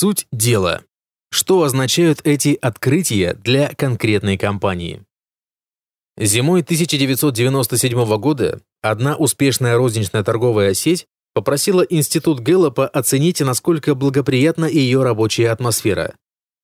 Суть дела. Что означают эти открытия для конкретной компании? Зимой 1997 года одна успешная розничная торговая сеть попросила Институт Гэллопа оценить, насколько благоприятна ее рабочая атмосфера.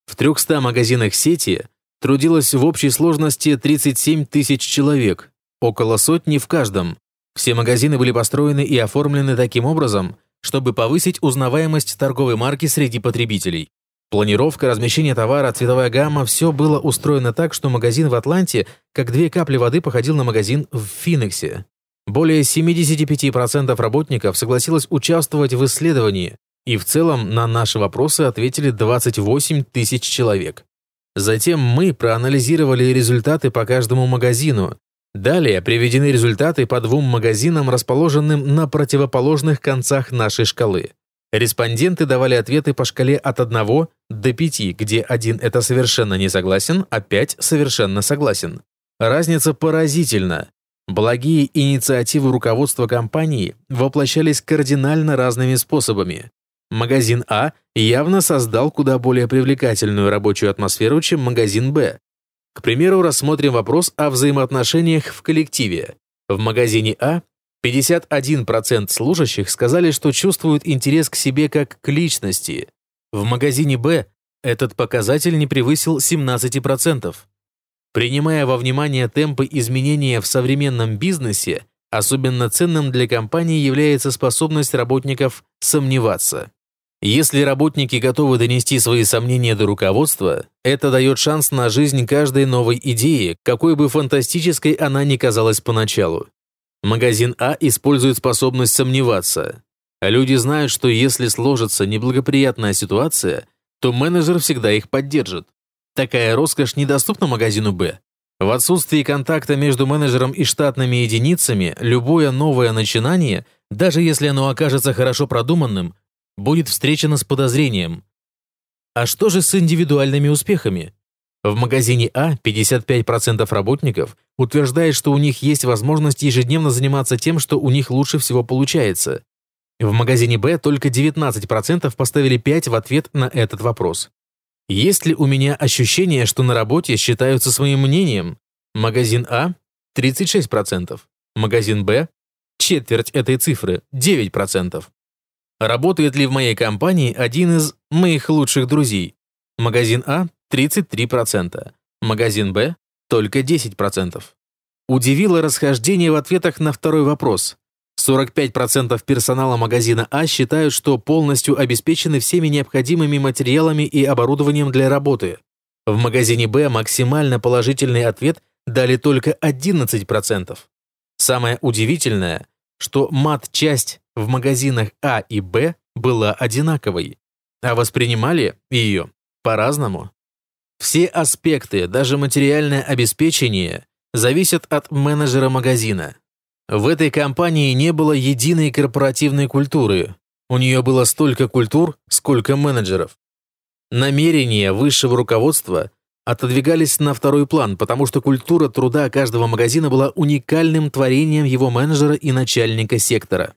В 300 магазинах сети трудилось в общей сложности 37 тысяч человек, около сотни в каждом. Все магазины были построены и оформлены таким образом, чтобы повысить узнаваемость торговой марки среди потребителей. Планировка, размещение товара, цветовая гамма – все было устроено так, что магазин в Атланте, как две капли воды, походил на магазин в Финиксе. Более 75% работников согласилось участвовать в исследовании, и в целом на наши вопросы ответили 28 тысяч человек. Затем мы проанализировали результаты по каждому магазину. Далее приведены результаты по двум магазинам, расположенным на противоположных концах нашей шкалы. Респонденты давали ответы по шкале от 1 до 5, где 1 – это совершенно не согласен, а 5 – совершенно согласен. Разница поразительна. Благие инициативы руководства компании воплощались кардинально разными способами. Магазин А явно создал куда более привлекательную рабочую атмосферу, чем магазин Б. К примеру, рассмотрим вопрос о взаимоотношениях в коллективе. В магазине А 51% служащих сказали, что чувствуют интерес к себе как к личности. В магазине Б этот показатель не превысил 17%. Принимая во внимание темпы изменения в современном бизнесе, особенно ценным для компании является способность работников сомневаться. Если работники готовы донести свои сомнения до руководства, это дает шанс на жизнь каждой новой идеи, какой бы фантастической она ни казалась поначалу. Магазин А использует способность сомневаться. Люди знают, что если сложится неблагоприятная ситуация, то менеджер всегда их поддержит. Такая роскошь недоступна магазину Б. В отсутствии контакта между менеджером и штатными единицами, любое новое начинание, даже если оно окажется хорошо продуманным, будет встречено с подозрением. А что же с индивидуальными успехами? В магазине А 55% работников утверждает, что у них есть возможность ежедневно заниматься тем, что у них лучше всего получается. В магазине Б только 19% поставили 5 в ответ на этот вопрос. Есть ли у меня ощущение, что на работе считаются своим мнением? Магазин А – 36%, магазин Б – четверть этой цифры – 9%. Работает ли в моей компании один из моих лучших друзей? Магазин А 33%, магазин Б – только 10%. Удивило расхождение в ответах на второй вопрос. 45% персонала магазина А считают, что полностью обеспечены всеми необходимыми материалами и оборудованием для работы. В магазине Б максимально положительный ответ дали только 11%. Самое удивительное, что мат-часть в магазинах А и Б была одинаковой, а воспринимали ее по-разному. Все аспекты, даже материальное обеспечение, зависят от менеджера магазина. В этой компании не было единой корпоративной культуры. У нее было столько культур, сколько менеджеров. Намерения высшего руководства отодвигались на второй план, потому что культура труда каждого магазина была уникальным творением его менеджера и начальника сектора.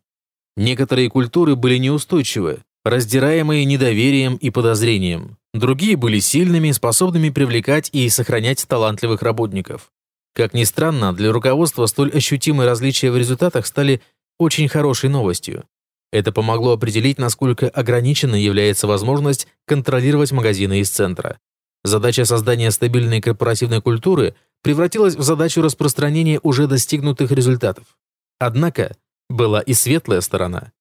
Некоторые культуры были неустойчивы, раздираемые недоверием и подозрением. Другие были сильными, способными привлекать и сохранять талантливых работников. Как ни странно, для руководства столь ощутимые различия в результатах стали очень хорошей новостью. Это помогло определить, насколько ограниченной является возможность контролировать магазины из центра. Задача создания стабильной корпоративной культуры превратилась в задачу распространения уже достигнутых результатов. Однако была и светлая сторона.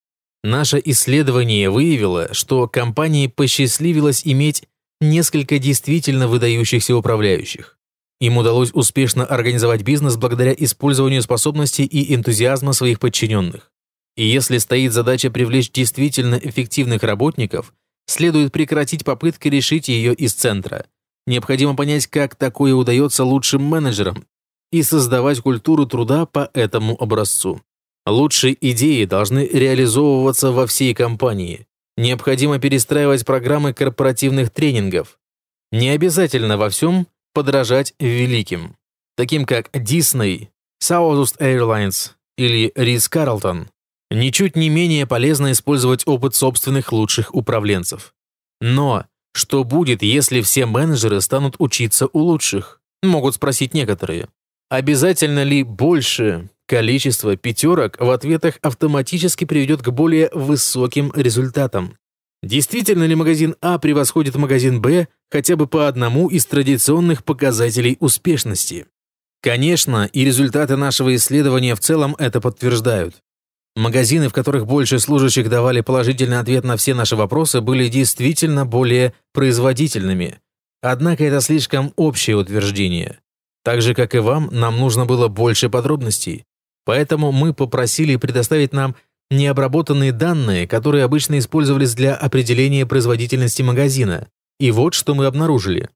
Наше исследование выявило, что компании посчастливилось иметь несколько действительно выдающихся управляющих. Им удалось успешно организовать бизнес благодаря использованию способностей и энтузиазма своих подчиненных. И если стоит задача привлечь действительно эффективных работников, следует прекратить попытки решить ее из центра. Необходимо понять, как такое удается лучшим менеджерам и создавать культуру труда по этому образцу. Лучшие идеи должны реализовываться во всей компании. Необходимо перестраивать программы корпоративных тренингов. Не обязательно во всем подражать великим, таким как Disney, Southwest Airlines или Ritz Carlton. Ничуть не менее полезно использовать опыт собственных лучших управленцев. Но что будет, если все менеджеры станут учиться у лучших? Могут спросить некоторые. Обязательно ли больше количество пятерок в ответах автоматически приведет к более высоким результатам? Действительно ли магазин А превосходит магазин Б хотя бы по одному из традиционных показателей успешности? Конечно, и результаты нашего исследования в целом это подтверждают. Магазины, в которых больше служащих давали положительный ответ на все наши вопросы, были действительно более производительными. Однако это слишком общее утверждение. Так же, как и вам, нам нужно было больше подробностей. Поэтому мы попросили предоставить нам необработанные данные, которые обычно использовались для определения производительности магазина. И вот что мы обнаружили.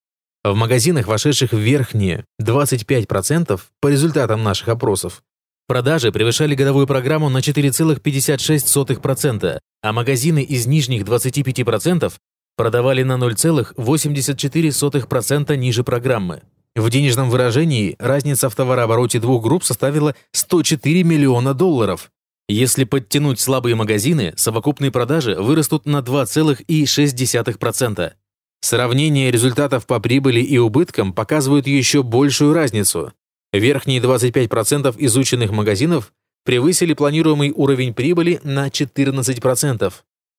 В магазинах, вошедших в верхние 25% по результатам наших опросов, продажи превышали годовую программу на 4,56%, а магазины из нижних 25% продавали на 0,84% ниже программы. В денежном выражении разница в товарообороте двух групп составила 104 миллиона долларов. Если подтянуть слабые магазины, совокупные продажи вырастут на 2,6%. Сравнение результатов по прибыли и убыткам показывают еще большую разницу. Верхние 25% изученных магазинов превысили планируемый уровень прибыли на 14%,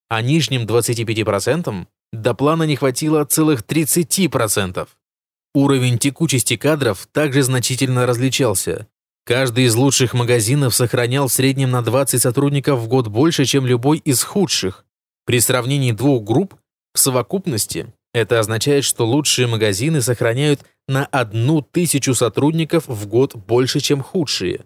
а нижним 25% до плана не хватило целых 30%. Уровень текучести кадров также значительно различался. Каждый из лучших магазинов сохранял в среднем на 20 сотрудников в год больше, чем любой из худших. При сравнении двух групп в совокупности это означает, что лучшие магазины сохраняют на одну тысячу сотрудников в год больше, чем худшие.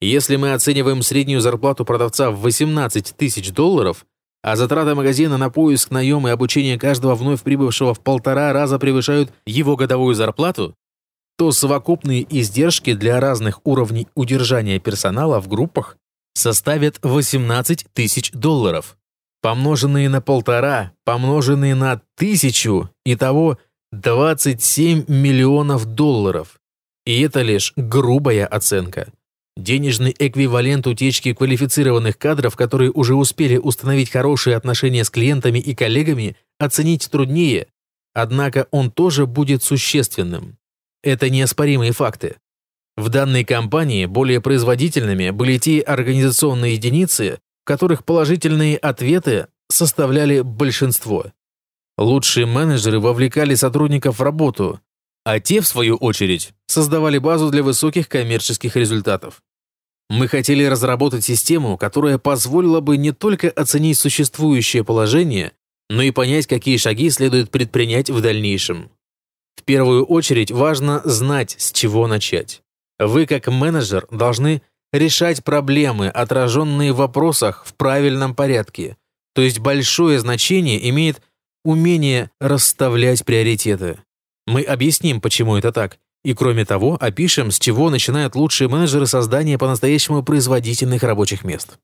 Если мы оцениваем среднюю зарплату продавца в 18 тысяч долларов, а затраты магазина на поиск, наем и обучение каждого вновь прибывшего в полтора раза превышают его годовую зарплату, то совокупные издержки для разных уровней удержания персонала в группах составят 18 тысяч долларов. Помноженные на полтора, помноженные на тысячу, итого 27 миллионов долларов. И это лишь грубая оценка. Денежный эквивалент утечки квалифицированных кадров, которые уже успели установить хорошие отношения с клиентами и коллегами, оценить труднее, однако он тоже будет существенным. Это неоспоримые факты. В данной компании более производительными были те организационные единицы, в которых положительные ответы составляли большинство. Лучшие менеджеры вовлекали сотрудников в работу, а те, в свою очередь, создавали базу для высоких коммерческих результатов. Мы хотели разработать систему, которая позволила бы не только оценить существующее положение, но и понять, какие шаги следует предпринять в дальнейшем. В первую очередь важно знать, с чего начать. Вы, как менеджер, должны решать проблемы, отраженные в вопросах в правильном порядке. То есть большое значение имеет умение расставлять приоритеты. Мы объясним, почему это так, и кроме того, опишем, с чего начинают лучшие менеджеры создания по-настоящему производительных рабочих мест.